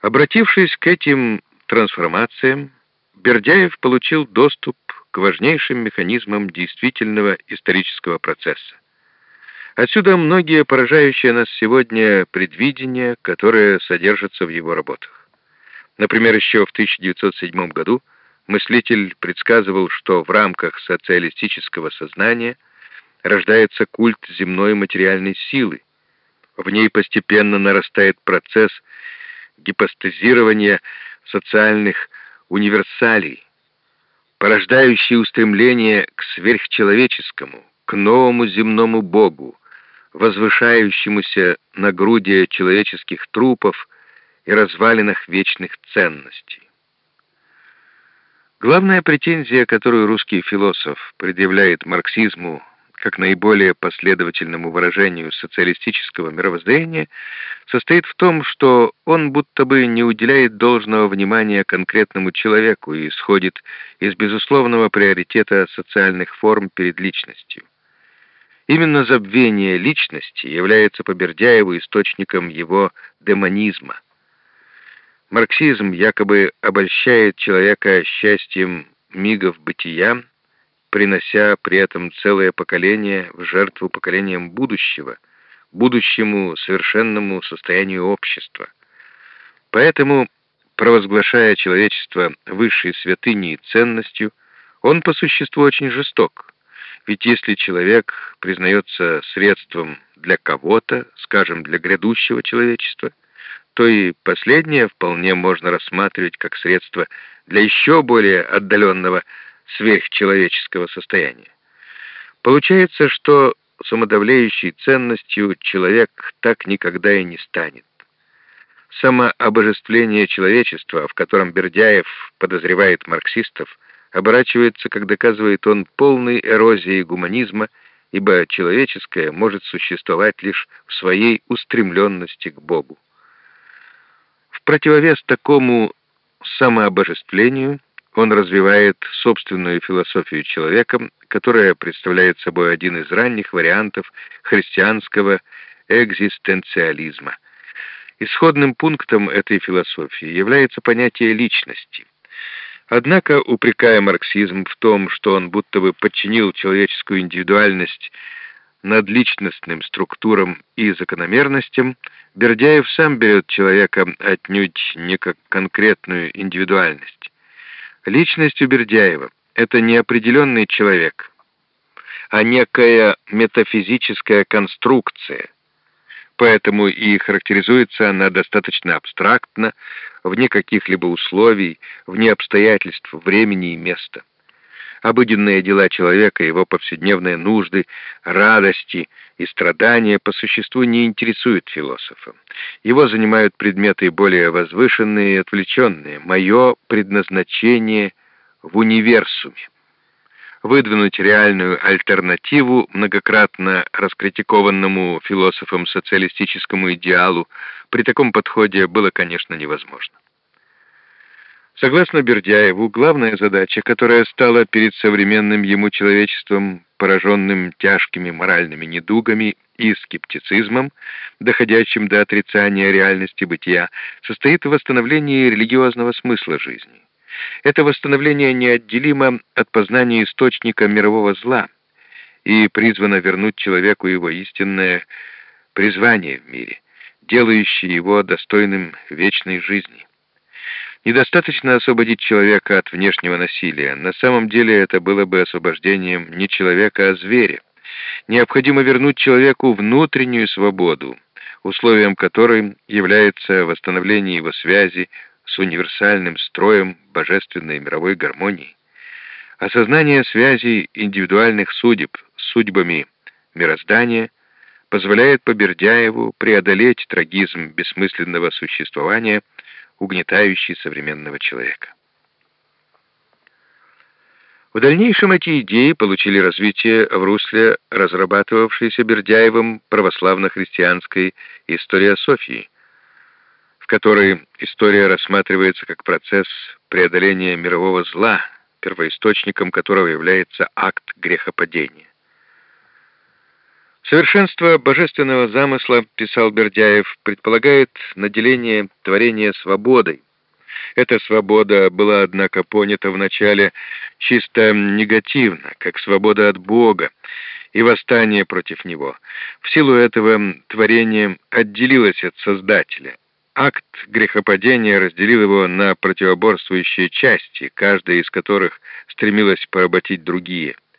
Обратившись к этим трансформациям, Бердяев получил доступ к важнейшим механизмам действительного исторического процесса. Отсюда многие поражающие нас сегодня предвидения, которые содержатся в его работах. Например, еще в 1907 году мыслитель предсказывал, что в рамках социалистического сознания рождается культ земной материальной силы. В ней постепенно нарастает процесс гипостазирования социальных универсалий, порождающий устремление к сверхчеловеческому, к новому земному Богу, возвышающемуся на груди человеческих трупов и развалинах вечных ценностей. Главная претензия, которую русский философ предъявляет марксизму как наиболее последовательному выражению социалистического мировоззрения, состоит в том, что он будто бы не уделяет должного внимания конкретному человеку и исходит из безусловного приоритета социальных форм перед личностью. Именно забвение личности является по Бердяеву источником его демонизма. Марксизм якобы обольщает человека счастьем мигов бытия, принося при этом целое поколение в жертву поколениям будущего, будущему совершенному состоянию общества. Поэтому, провозглашая человечество высшей святыней и ценностью, он по существу очень жесток. Ведь если человек признается средством для кого-то, скажем, для грядущего человечества, то и последнее вполне можно рассматривать как средство для еще более отдаленного сверхчеловеческого состояния. Получается, что самодавляющей ценностью человек так никогда и не станет. Самообожествление человечества, в котором Бердяев подозревает марксистов, оборачивается, как доказывает он, полной эрозией гуманизма, ибо человеческое может существовать лишь в своей устремленности к Богу. В противовес такому самообожествлению он развивает собственную философию человека, которая представляет собой один из ранних вариантов христианского экзистенциализма. Исходным пунктом этой философии является понятие личности. Однако, упрекая марксизм в том, что он будто бы подчинил человеческую индивидуальность надличностным структурам и закономерностям, Бердяев сам берет человека отнюдь не как конкретную индивидуальность. Личность у Бердяева — это не определенный человек, а некая метафизическая конструкция. Поэтому и характеризуется она достаточно абстрактно, вне каких-либо условий, вне обстоятельств времени и места. Обыденные дела человека, его повседневные нужды, радости и страдания по существу не интересуют философа. Его занимают предметы более возвышенные и отвлеченные. Мое предназначение в универсуме. Выдвинуть реальную альтернативу многократно раскритикованному философом социалистическому идеалу при таком подходе было, конечно, невозможно. Согласно Бердяеву, главная задача, которая стала перед современным ему человечеством, пораженным тяжкими моральными недугами и скептицизмом, доходящим до отрицания реальности бытия, состоит в восстановлении религиозного смысла жизни. Это восстановление неотделимо от познания источника мирового зла и призвано вернуть человеку его истинное призвание в мире, делающее его достойным вечной жизни. Недостаточно освободить человека от внешнего насилия. На самом деле это было бы освобождением не человека, а зверя. Необходимо вернуть человеку внутреннюю свободу, условием которой является восстановление его связи с универсальным строем божественной мировой гармонии. Осознание связи индивидуальных судеб с судьбами мироздания позволяет Побердяеву преодолеть трагизм бессмысленного существования – угнетающий современного человека. В дальнейшем эти идеи получили развитие в русле разрабатывавшейся Бердяевым православно-христианской историософии, в которой история рассматривается как процесс преодоления мирового зла, первоисточником которого является акт грехопадения. Совершенство божественного замысла, писал Бердяев, предполагает наделение творения свободой. Эта свобода была, однако, понята вначале чисто негативно, как свобода от Бога и восстание против Него. В силу этого творение отделилось от Создателя. Акт грехопадения разделил его на противоборствующие части, каждая из которых стремилась поработить другие –